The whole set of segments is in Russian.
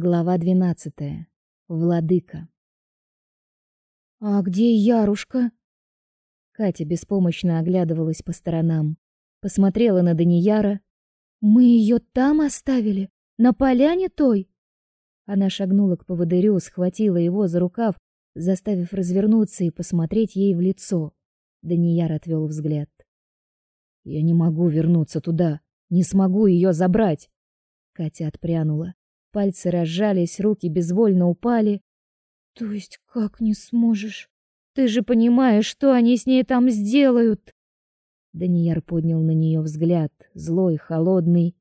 Глава двенадцатая. Владыка. А где Ярушка? Катя беспомощно оглядывалась по сторонам, посмотрела на Данияра. Мы ее там оставили, на поляне той. Она шагнула к поводырю, схватила его за рукав, заставив развернуться и посмотреть ей в лицо. Данияр отвел взгляд. Я не могу вернуться туда, не смогу ее забрать. Катя отпрянула. Пальцы разжались, руки безвольно упали. То есть как не сможешь? Ты же понимаешь, что они с ней там сделают? Данияр поднял на нее взгляд, злой, холодный.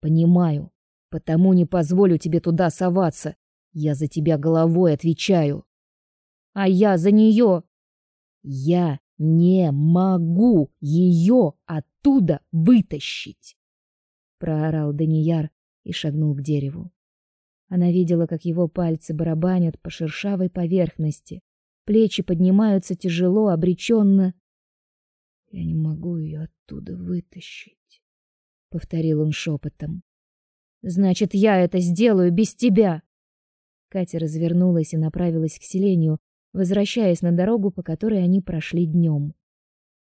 Понимаю, потому не позволю тебе туда соваться. Я за тебя головой отвечаю. А я за нее. Я не могу ее оттуда вытащить, проорал Данияр и шагнул к дереву. Она видела, как его пальцы барабанят по шершавой поверхности. Плечи поднимаются тяжело, обреченно. Я не могу ее оттуда вытащить, повторил он шепотом. Значит, я это сделаю без тебя. Катя развернулась и направилась к селению, возвращаясь на дорогу, по которой они прошли днем.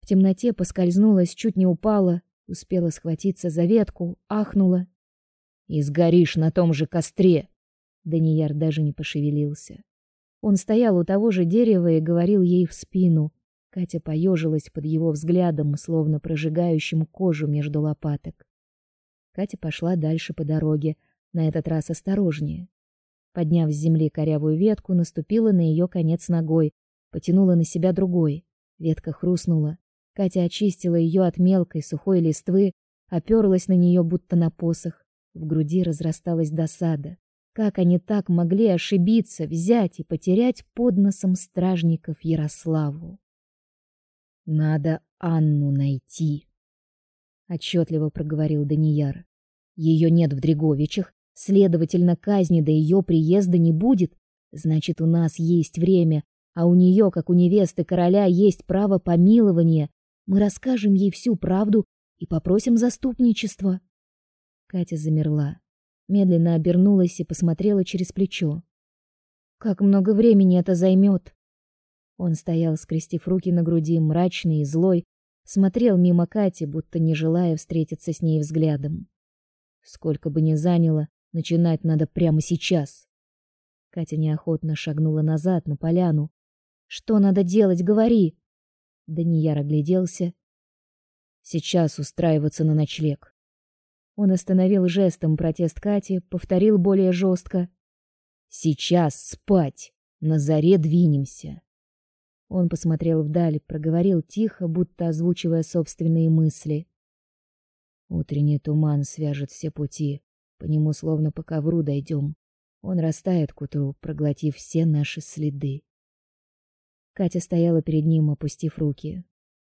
В темноте поскользнулась, чуть не упала, успела схватиться за ветку, ахнула. И сгоришь на том же костре, Данияр даже не пошевелился. Он стоял у того же дерева и говорил ей в спину. Катя поежилась под его взглядом, словно прожигающим кожу между лопаток. Катя пошла дальше по дороге, на этот раз осторожнее. Подняв с земли корявую ветку, наступила на ее конец ногой, потянула на себя другой. Ветка хрустнула. Катя очистила ее от мелкой сухой листвы, оперлась на нее будто на посох. В груди разрасталась досада. Как они так могли ошибиться, взять и потерять под носом стражников Ярославу? Надо Анну найти, отчетливо проговорил Данияр. Ее нет в Дреговичах, следовательно, казни до ее приезда не будет. Значит, у нас есть время, а у нее, как у невесты короля, есть право помилования. Мы расскажем ей всю правду и попросим заступничества. Катя замерла медленно обернулась и посмотрела через плечо. Как много времени это займет? Он стоял, скрестив руки на груди, мрачный и злой, смотрел мимо Кати, будто не желая встретиться с ней взглядом. Сколько бы ни заняло, начинать надо прямо сейчас. Катя неохотно шагнула назад на поляну. Что надо делать, говори. Данияр огляделся. Сейчас устраиваться на ночлег. Он остановил жестом протест Кати, повторил более жестко. Сейчас спать. На заре двинемся. Он посмотрел вдаль, проговорил тихо, будто озвучивая собственные мысли. Утренний туман свяжет все пути, по нему словно по ковру дойдем. Он растает к утру, проглотив все наши следы. Катя стояла перед ним, опустив руки.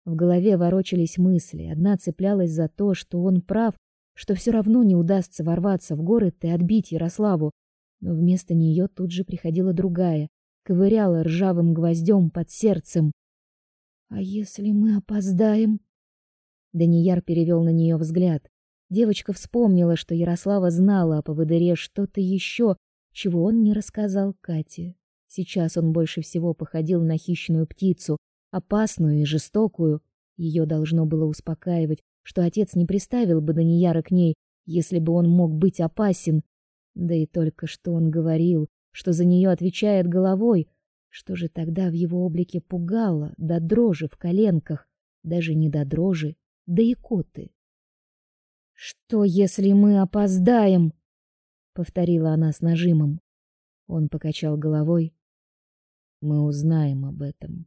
В голове ворочались мысли. Одна цеплялась за то, что он прав, что все равно не удастся ворваться в город и отбить Ярославу, но вместо нее тут же приходила другая, ковыряла ржавым гвоздем под сердцем. А если мы опоздаем? Данияр перевел на нее взгляд. Девочка вспомнила, что Ярослава знала о поводыре что-то еще, чего он не рассказал Кате. Сейчас он больше всего походил на хищную птицу, опасную и жестокую. Ее должно было успокаивать, что отец не приставил бы Данияра к ней, если бы он мог быть опасен. Да и только что он говорил, что за нее отвечает головой, что же тогда в его облике пугало до дрожи в коленках, даже не до дрожи, да и коты. Что, если мы опоздаем? повторила она с нажимом. Он покачал головой. Мы узнаем об этом.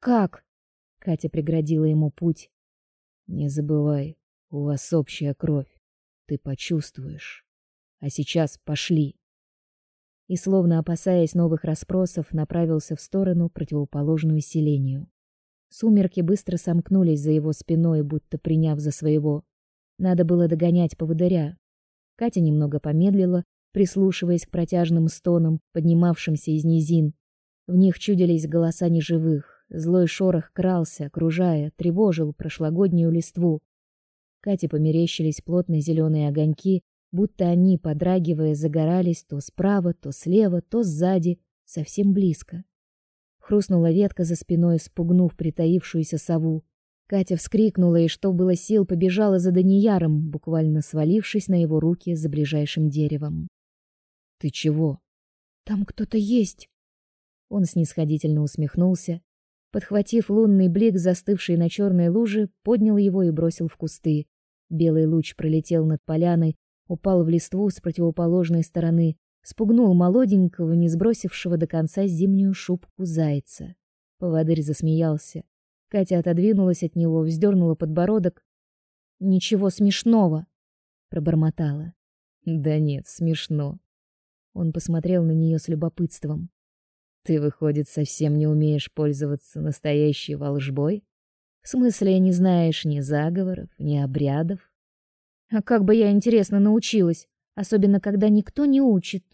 Как? Катя преградила ему путь. Не забывай, у вас общая кровь. Ты почувствуешь. А сейчас пошли. И словно опасаясь новых расспросов, направился в сторону противоположную селению. Сумерки быстро сомкнулись за его спиной, будто приняв за своего. Надо было догонять поводыря. Катя немного помедлила, прислушиваясь к протяжным стонам, поднимавшимся из низин. В них чудились голоса неживых, Злой шорох крался, окружая, тревожил прошлогоднюю листву. Кате померещились плотные зеленые огоньки, будто они, подрагивая, загорались то справа, то слева, то сзади, совсем близко. Хрустнула ветка за спиной, спугнув притаившуюся сову. Катя вскрикнула и, что было сил, побежала за Данияром, буквально свалившись на его руки за ближайшим деревом. Ты чего? Там кто-то есть. Он снисходительно усмехнулся, подхватив лунный блик, застывший на черной луже, поднял его и бросил в кусты. Белый луч пролетел над поляной, упал в листву с противоположной стороны, спугнул молоденького, не сбросившего до конца зимнюю шубку зайца. Поводырь засмеялся. Катя отодвинулась от него, вздернула подбородок. Ничего смешного, пробормотала. Да нет, смешно. Он посмотрел на нее с любопытством. Ты выходит, совсем не умеешь пользоваться настоящей волжбой? В смысле, не знаешь ни заговоров, ни обрядов? А как бы я интересно научилась, особенно когда никто не учит.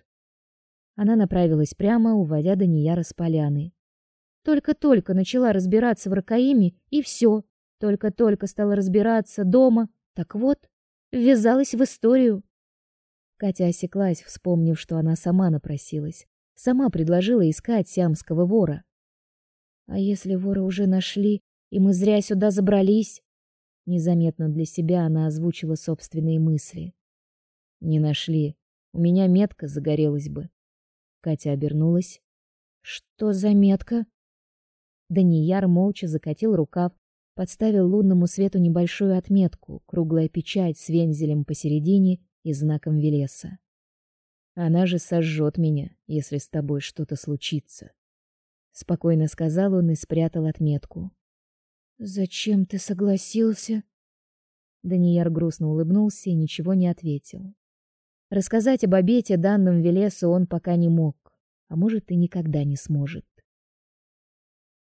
Она направилась прямо, уводя Данияра с поляны. Только-только начала разбираться в Ракаиме, и все. Только-только стала разбираться дома. Так вот, ввязалась в историю. Катя осеклась, вспомнив, что она сама напросилась. Сама предложила искать сиамского вора. А если вора уже нашли, и мы зря сюда забрались? Незаметно для себя она озвучила собственные мысли. Не нашли. У меня метка загорелась бы. Катя обернулась. Что за метка? Данияр молча закатил рукав, подставил лунному свету небольшую отметку, круглая печать с вензелем посередине и знаком Велеса. Она же сожжет меня, если с тобой что-то случится, спокойно сказал он и спрятал отметку. Зачем ты согласился? Данияр грустно улыбнулся и ничего не ответил. Рассказать об обете данном Велесу он пока не мог, а может и никогда не сможет.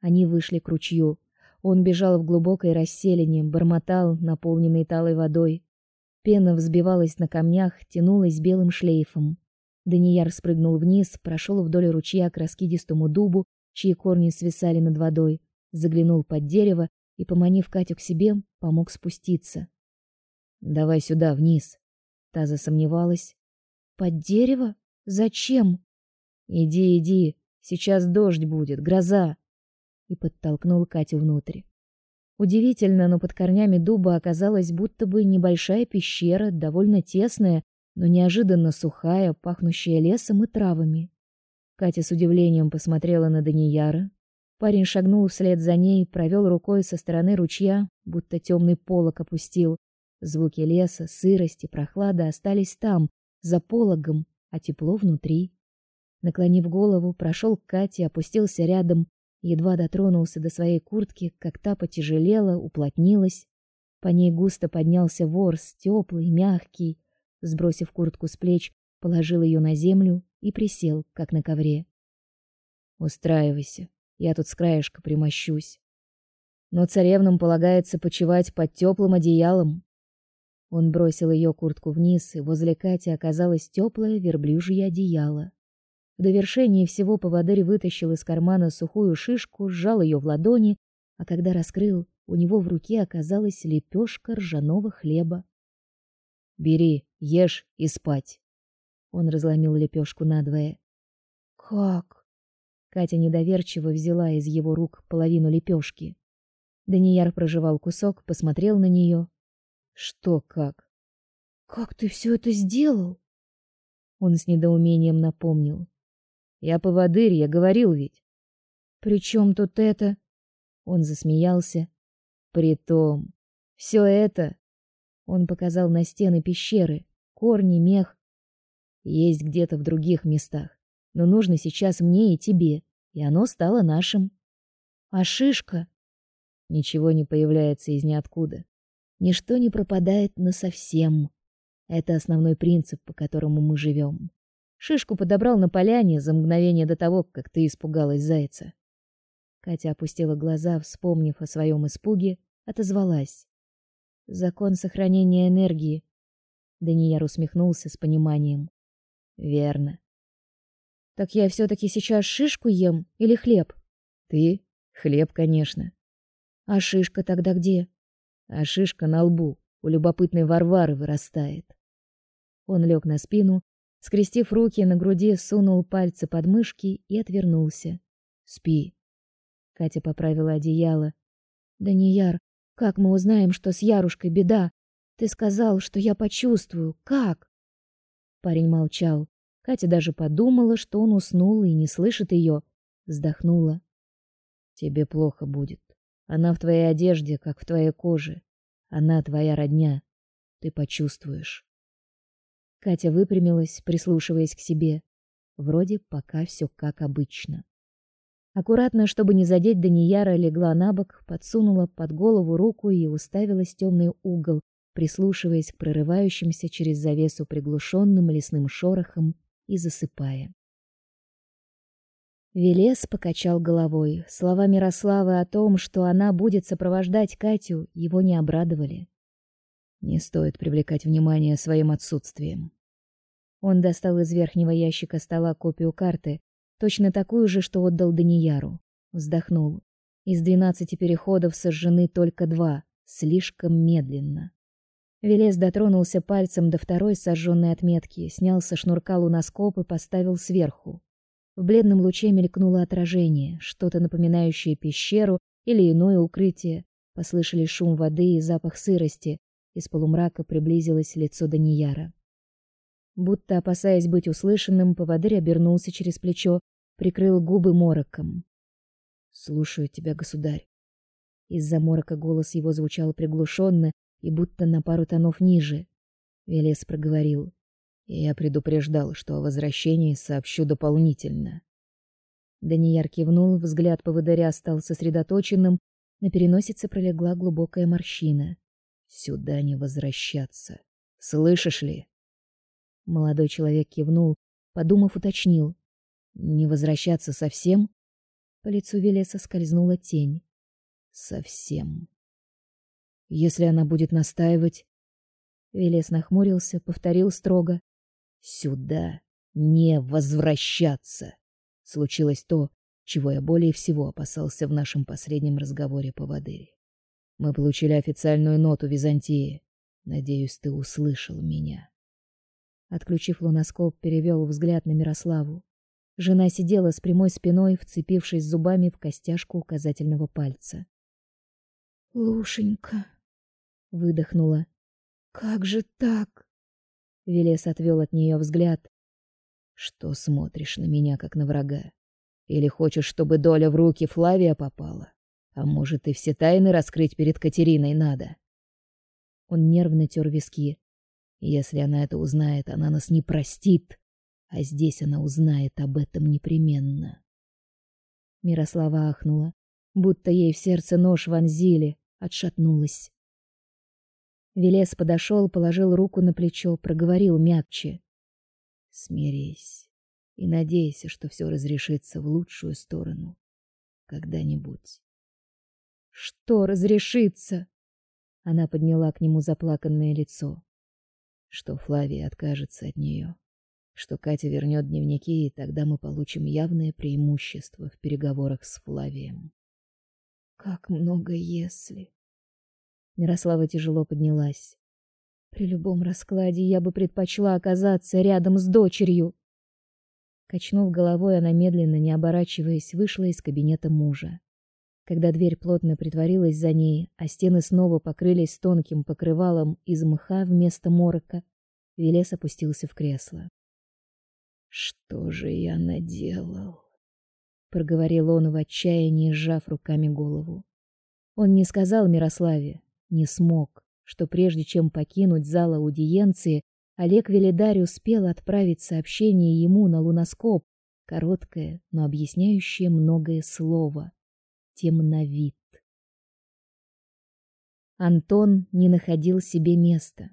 Они вышли к ручью. Он бежал в глубокое расселение, бормотал, наполненный талой водой. Пена взбивалась на камнях, тянулась белым шлейфом. Данияр спрыгнул вниз, прошел вдоль ручья к раскидистому дубу, чьи корни свисали над водой, заглянул под дерево и, поманив Катю к себе, помог спуститься. Давай сюда вниз. Та засомневалась. Под дерево? Зачем? Иди, иди. Сейчас дождь будет, гроза. И подтолкнул Катю внутрь. Удивительно, но под корнями дуба оказалась будто бы небольшая пещера, довольно тесная, но неожиданно сухая, пахнущая лесом и травами. Катя с удивлением посмотрела на Данияра. Парень шагнул вслед за ней, провел рукой со стороны ручья, будто темный полог опустил. Звуки леса, сырость и прохлада остались там, за пологом, а тепло внутри. Наклонив голову, прошел к Кате, опустился рядом, едва дотронулся до своей куртки, как та потяжелела, уплотнилась. По ней густо поднялся ворс, теплый, мягкий, Сбросив куртку с плеч, положил ее на землю и присел, как на ковре. Устраивайся, я тут с краешка примощусь. Но царевнам полагается почивать под теплым одеялом. Он бросил ее куртку вниз, и возле Кати оказалось теплое верблюжье одеяло. В довершение всего поводырь вытащил из кармана сухую шишку, сжал ее в ладони, а когда раскрыл, у него в руке оказалась лепешка ржаного хлеба. Бери, ешь и спать. Он разломил лепешку надвое. Как? Катя недоверчиво взяла из его рук половину лепешки. Данияр прожевал кусок, посмотрел на нее. Что как? Как ты все это сделал? Он с недоумением напомнил. Я поводырь, я говорил ведь. При чем тут это? Он засмеялся. Притом, все это он показал на стены пещеры, корни, мех. Есть где-то в других местах, но нужно сейчас мне и тебе, и оно стало нашим. А шишка? Ничего не появляется из ниоткуда. Ничто не пропадает насовсем. Это основной принцип, по которому мы живем. Шишку подобрал на поляне за мгновение до того, как ты испугалась зайца. Катя опустила глаза, вспомнив о своем испуге, отозвалась. Закон сохранения энергии. Данияр усмехнулся с пониманием. Верно. Так я все таки сейчас шишку ем или хлеб? Ты? Хлеб, конечно. А шишка тогда где? А шишка на лбу у любопытной Варвары вырастает. Он лег на спину, скрестив руки на груди, сунул пальцы под мышки и отвернулся. Спи. Катя поправила одеяло. Да не яр, как мы узнаем, что с Ярушкой беда? Ты сказал, что я почувствую. Как? Парень молчал. Катя даже подумала, что он уснул и не слышит ее. Вздохнула. Тебе плохо будет. Она в твоей одежде, как в твоей коже. Она твоя родня. Ты почувствуешь. Катя выпрямилась, прислушиваясь к себе. Вроде пока все как обычно. Аккуратно, чтобы не задеть Данияра, легла на бок, подсунула под голову руку и уставилась в темный угол, прислушиваясь к прорывающимся через завесу приглушенным лесным шорохам и засыпая. Велес покачал головой. Слова Мирославы о том, что она будет сопровождать Катю, его не обрадовали. Не стоит привлекать внимание своим отсутствием. Он достал из верхнего ящика стола копию карты, точно такую же, что отдал Данияру. Вздохнул. Из двенадцати переходов сожжены только два, слишком медленно. Велес дотронулся пальцем до второй сожженной отметки, снял со шнурка луноскоп и поставил сверху. В бледном луче мелькнуло отражение, что-то напоминающее пещеру или иное укрытие. Послышали шум воды и запах сырости. Из полумрака приблизилось лицо Данияра. Будто опасаясь быть услышанным, поводырь обернулся через плечо, прикрыл губы мороком. "Слушаю тебя, государь". Из-за морока голос его звучал приглушенно и будто на пару тонов ниже. Велес проговорил: "Я предупреждал, что о возвращении сообщу дополнительно". Данияр кивнул, взгляд поводыря стал сосредоточенным, на переносице пролегла глубокая морщина. "Сюда не возвращаться. Слышишь ли?" Молодой человек кивнул, подумав, уточнил: "Не возвращаться совсем?" По лицу Велеса скользнула тень. "Совсем". Если она будет настаивать, Велес нахмурился, повторил строго: "Сюда не возвращаться". Случилось то, чего я более всего опасался в нашем последнем разговоре по Вадыре. Мы получили официальную ноту Византии. Надеюсь, ты услышал меня. Отключив луноскоп, перевел взгляд на Мирославу. Жена сидела с прямой спиной, вцепившись зубами в костяшку указательного пальца. Лушенька, выдохнула. Как же так? Велес отвел от нее взгляд. Что смотришь на меня как на врага? Или хочешь, чтобы доля в руки Флавия попала? А может, и все тайны раскрыть перед Катериной надо? Он нервно тер виски. Если она это узнает, она нас не простит, а здесь она узнает об этом непременно. Мирослава ахнула, будто ей в сердце нож вонзили, отшатнулась. Велес подошел, положил руку на плечо, проговорил мягче: "Смирись и надейся, что все разрешится в лучшую сторону когда-нибудь". "Что разрешится?" Она подняла к нему заплаканное лицо. "Что Флавия откажется от нее, что Катя вернет дневники, и тогда мы получим явное преимущество в переговорах с Флавием". Как много если. Мирослава тяжело поднялась. При любом раскладе я бы предпочла оказаться рядом с дочерью. Качнув головой, она медленно, не оборачиваясь, вышла из кабинета мужа. Когда дверь плотно притворилась за ней, а стены снова покрылись тонким покрывалом из мха вместо морока, Велес опустился в кресло. Что же я наделал? проговорил он в отчаянии, сжав руками голову. Он не сказал Мирославе, не смог, что прежде чем покинуть зал аудиенции, Олег Велидарь успел отправить сообщение ему на луноскоп, короткое, но объясняющее многое слово. Темновид. Антон не находил себе места.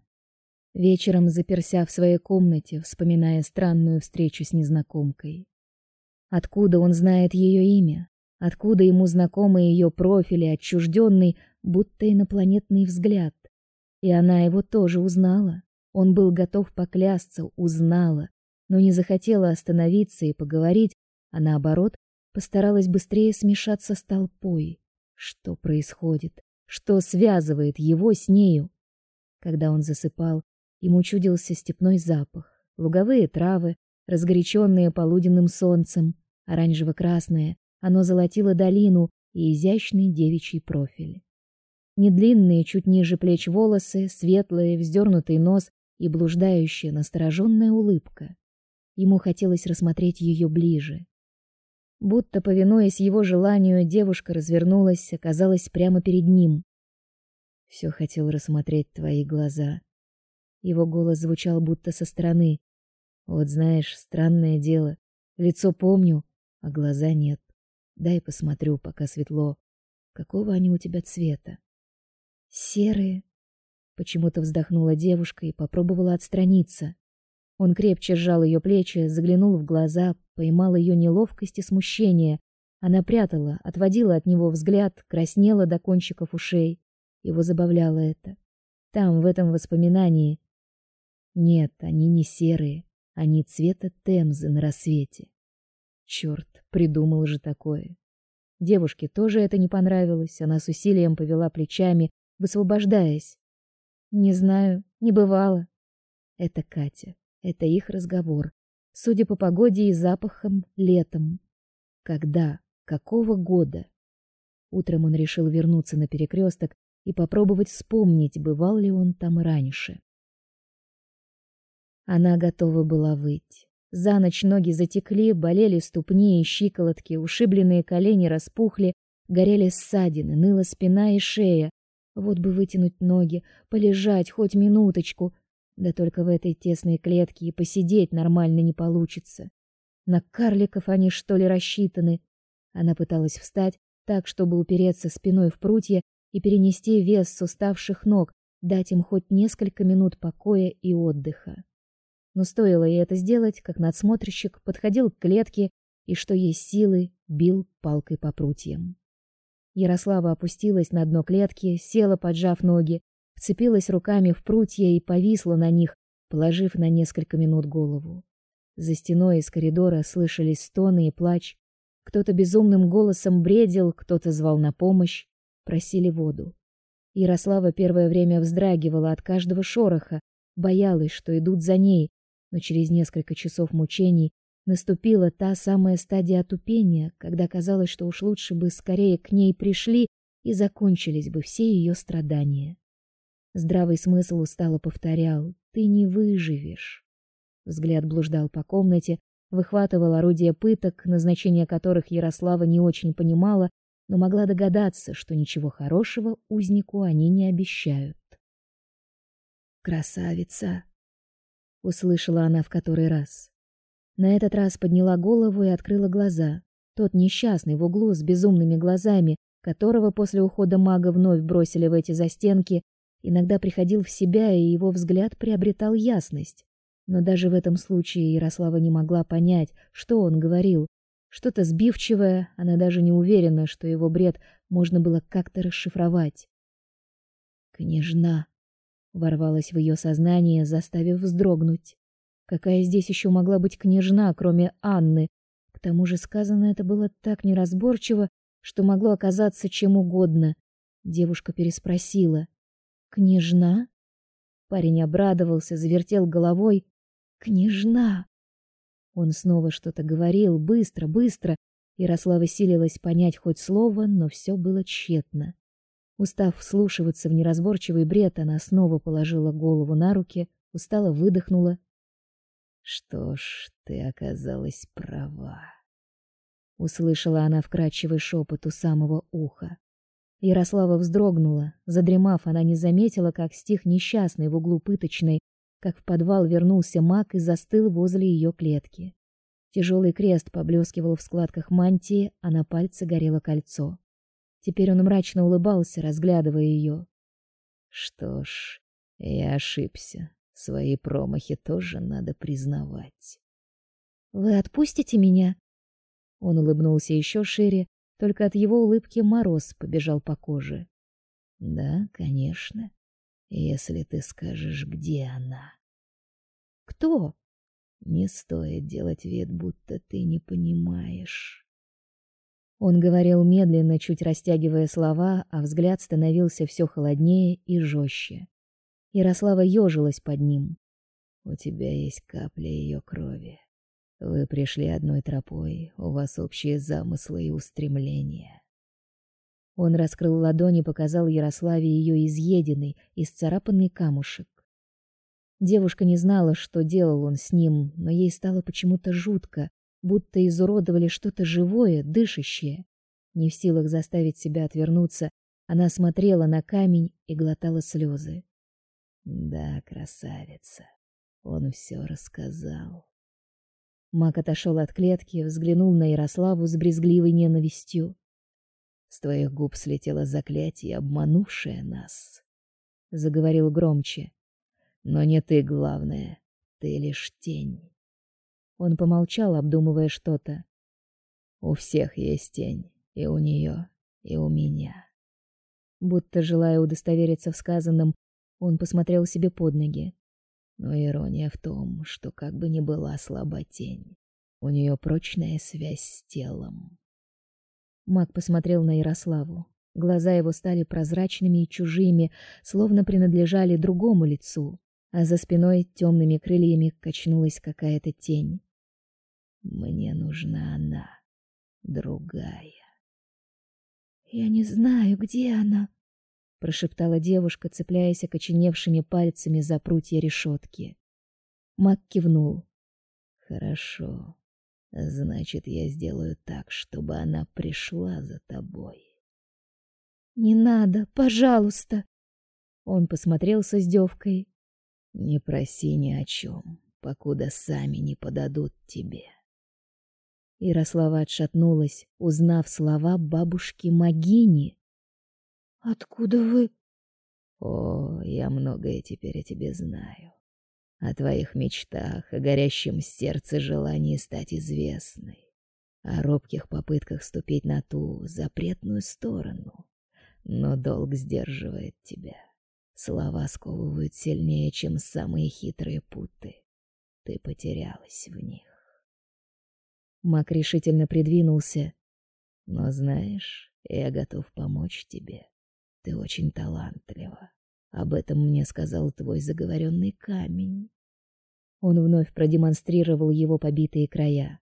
Вечером заперся в своей комнате, вспоминая странную встречу с незнакомкой. Откуда он знает ее имя? Откуда ему знакомы ее профили, отчужденный, будто инопланетный взгляд? И она его тоже узнала. Он был готов поклясться, узнала, но не захотела остановиться и поговорить, а наоборот, постаралась быстрее смешаться с толпой. Что происходит? Что связывает его с нею? Когда он засыпал, Ему чудился степной запах, луговые травы, разгоряченные полуденным солнцем, оранжево-красное, оно золотило долину и изящный девичий профиль. Недлинные, чуть ниже плеч волосы, светлые, вздернутый нос и блуждающая, настороженная улыбка. Ему хотелось рассмотреть ее ближе. Будто повинуясь его желанию, девушка развернулась, оказалась прямо перед ним. Все хотел рассмотреть твои глаза. Его голос звучал будто со стороны. Вот знаешь, странное дело. Лицо помню, а глаза нет. Дай посмотрю, пока светло. Какого они у тебя цвета? Серые. Почему-то вздохнула девушка и попробовала отстраниться. Он крепче сжал ее плечи, заглянул в глаза, поймал ее неловкость и смущение. Она прятала, отводила от него взгляд, краснела до кончиков ушей. Его забавляло это. Там, в этом воспоминании. Нет, они не серые, они цвета Темзы на рассвете. Черт, придумал же такое. Девушке тоже это не понравилось, она с усилием повела плечами, высвобождаясь. Не знаю, не бывало. Это Катя. Это их разговор. Судя по погоде и запахам, летом. Когда? Какого года? Утром он решил вернуться на перекресток и попробовать вспомнить, бывал ли он там раньше. Она готова была выйти. За ночь ноги затекли, болели ступни и щиколотки, ушибленные колени распухли, горели ссадины, ныла спина и шея. Вот бы вытянуть ноги, полежать хоть минуточку, да только в этой тесной клетке и посидеть нормально не получится. На карликов они что ли рассчитаны? Она пыталась встать так, чтобы упереться спиной в прутья и перенести вес с уставших ног, дать им хоть несколько минут покоя и отдыха. Но стоило ей это сделать, как надсмотрщик подходил к клетке и, что есть силы, бил палкой по прутьям. Ярослава опустилась на дно клетки, села, поджав ноги, вцепилась руками в прутья и повисла на них, положив на несколько минут голову. За стеной из коридора слышались стоны и плач. Кто-то безумным голосом бредил, кто-то звал на помощь, просили воду. Ярослава первое время вздрагивала от каждого шороха, боялась, что идут за ней, но через несколько часов мучений наступила та самая стадия отупения, когда казалось, что уж лучше бы скорее к ней пришли и закончились бы все ее страдания. Здравый смысл устало повторял: "Ты не выживешь". Взгляд блуждал по комнате, выхватывал орудия пыток, назначение которых Ярослава не очень понимала, но могла догадаться, что ничего хорошего узнику они не обещают. Красавица, услышала она в который раз. На этот раз подняла голову и открыла глаза. Тот несчастный в углу с безумными глазами, которого после ухода мага вновь бросили в эти застенки, иногда приходил в себя, и его взгляд приобретал ясность. Но даже в этом случае Ярослава не могла понять, что он говорил. Что-то сбивчивое, она даже не уверена, что его бред можно было как-то расшифровать. Княжна ворвалась в ее сознание, заставив вздрогнуть. Какая здесь еще могла быть княжна, кроме Анны? К тому же сказано это было так неразборчиво, что могло оказаться чем угодно. Девушка переспросила: Княжна? Парень обрадовался, завертел головой. Княжна. Он снова что-то говорил, быстро, быстро. Ярослава силилась понять хоть слово, но все было тщетно. Устав вслушиваться в неразборчивый бред, она снова положила голову на руки, устало выдохнула. Что ж, ты оказалась права. Услышала она вкрадчивый шепот у самого уха. Ярослава вздрогнула. Задремав, она не заметила, как стих несчастный в углу пыточной, как в подвал вернулся маг и застыл возле ее клетки. Тяжелый крест поблескивал в складках мантии, а на пальце горело кольцо. Теперь он мрачно улыбался, разглядывая ее. Что ж, я ошибся. Свои промахи тоже надо признавать. Вы отпустите меня? Он улыбнулся еще шире, только от его улыбки мороз побежал по коже. Да, конечно. Если ты скажешь, где она. Кто? Не стоит делать вид, будто ты не понимаешь. Он говорил медленно, чуть растягивая слова, а взгляд становился все холоднее и жестче. Ярослава ежилась под ним. У тебя есть капля ее крови. Вы пришли одной тропой, у вас общие замыслы и устремления. Он раскрыл ладонь и показал Ярославе ее изъеденный, исцарапанный камушек. Девушка не знала, что делал он с ним, но ей стало почему-то жутко, будто изуродовали что-то живое, дышащее. Не в силах заставить себя отвернуться, она смотрела на камень и глотала слезы. Да, красавица. Он все рассказал. Мак отошел от клетки, взглянул на Ярославу с брезгливой ненавистью. С твоих губ слетело заклятие, обманувшее нас, заговорил громче. Но не ты главное, ты лишь тень. Он помолчал, обдумывая что-то. У всех есть тень, и у нее, и у меня. Будто желая удостовериться в сказанном, он посмотрел себе под ноги. Но ирония в том, что как бы ни была слаба тень, у нее прочная связь с телом. Мак посмотрел на Ярославу. Глаза его стали прозрачными и чужими, словно принадлежали другому лицу, а за спиной темными крыльями качнулась какая-то тень. Мне нужна она, другая. Я не знаю, где она, прошептала девушка, цепляясь окоченевшими пальцами за прутья решетки. Мак кивнул. Хорошо. Значит, я сделаю так, чтобы она пришла за тобой. Не надо, пожалуйста. Он посмотрел с издевкой. Не проси ни о чем, покуда сами не подадут тебе. Ярослава отшатнулась, узнав слова бабушки Магини. Откуда вы? О, я многое теперь о тебе знаю. О твоих мечтах, о горящем сердце желании стать известной, о робких попытках ступить на ту запретную сторону. Но долг сдерживает тебя. Слова сковывают сильнее, чем самые хитрые путы. Ты потерялась в них. Мак решительно придвинулся. Но знаешь, я готов помочь тебе. Ты очень талантлива. Об этом мне сказал твой заговоренный камень. Он вновь продемонстрировал его побитые края.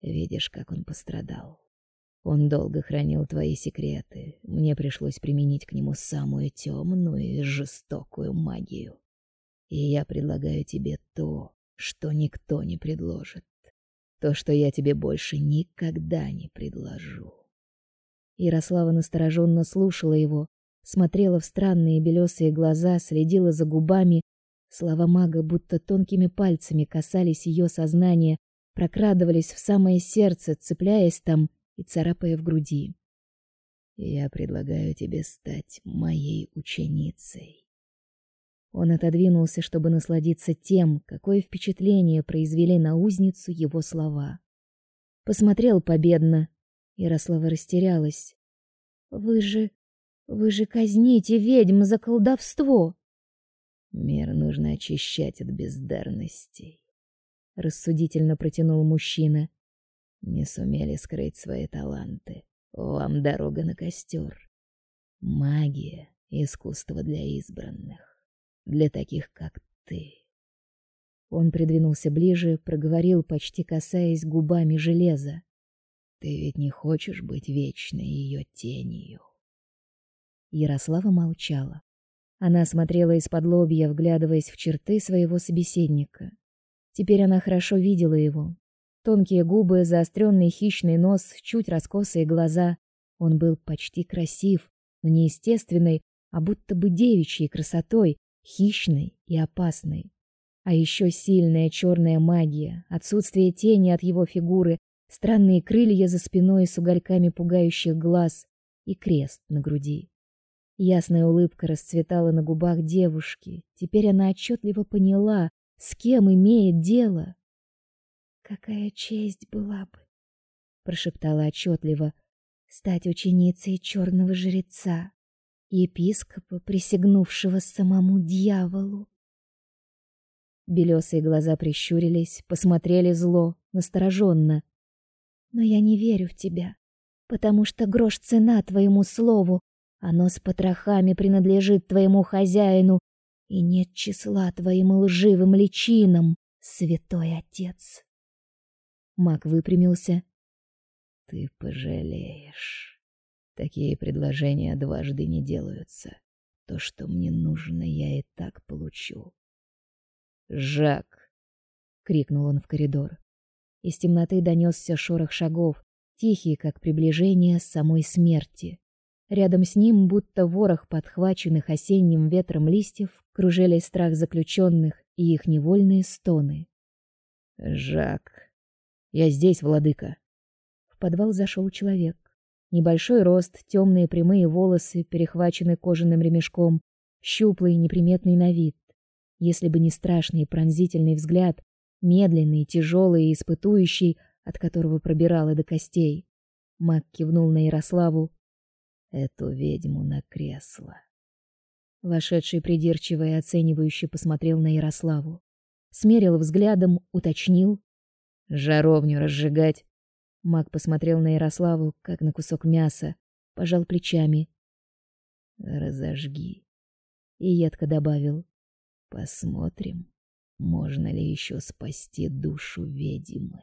Видишь, как он пострадал. Он долго хранил твои секреты. Мне пришлось применить к нему самую темную и жестокую магию. И я предлагаю тебе то, что никто не предложит. То, что я тебе больше никогда не предложу. Ярослава настороженно слушала его, смотрела в странные белесые глаза, следила за губами. Слова мага будто тонкими пальцами касались ее сознания, прокрадывались в самое сердце, цепляясь там и царапая в груди. Я предлагаю тебе стать моей ученицей. Он отодвинулся, чтобы насладиться тем, какое впечатление произвели на узницу его слова. Посмотрел победно. Ярослава растерялась. Вы же вы же казните ведьм за колдовство. Мир нужно очищать от бездарностей, рассудительно протянул мужчина. Не сумели скрыть свои таланты. Вам дорога на костер. Магия искусство для избранных для таких, как ты. Он придвинулся ближе, проговорил, почти касаясь губами железа. Ты ведь не хочешь быть вечной ее тенью. Ярослава молчала. Она смотрела из-под лобья, вглядываясь в черты своего собеседника. Теперь она хорошо видела его. Тонкие губы, заостренный хищный нос, чуть раскосые глаза. Он был почти красив, но не естественной, а будто бы девичьей красотой, хищной и опасной. А еще сильная черная магия, отсутствие тени от его фигуры, странные крылья за спиной с угольками пугающих глаз и крест на груди. Ясная улыбка расцветала на губах девушки. Теперь она отчетливо поняла, с кем имеет дело. Какая честь была бы, прошептала отчетливо, стать ученицей черного жреца епископа, присягнувшего самому дьяволу. Белесые глаза прищурились, посмотрели зло, настороженно. Но я не верю в тебя, потому что грош цена твоему слову. Оно с потрохами принадлежит твоему хозяину, И нет числа твоим лживым личинам, святой отец. Мак выпрямился. Ты пожалеешь. Такие предложения дважды не делаются. То, что мне нужно, я и так получу. Жак, крикнул он в коридор. Из темноты донесся шорох шагов, тихий, как приближение самой смерти. Рядом с ним, будто ворох подхваченных осенним ветром листьев, кружились страх заключенных и их невольные стоны. Жак, я здесь, владыка. В подвал зашел человек. Небольшой рост, темные прямые волосы, перехваченные кожаным ремешком, щуплый, неприметный на вид. Если бы не страшный пронзительный взгляд, медленный, тяжелый и испытующий, от которого пробирало до костей. Мак кивнул на Ярославу, эту ведьму на кресло. Вошедший придирчиво и оценивающе посмотрел на Ярославу, смерил взглядом, уточнил: "Жаровню разжигать?" Мак посмотрел на Ярославу, как на кусок мяса, пожал плечами. "Разожги". И едко добавил: "Посмотрим, можно ли еще спасти душу ведьмы".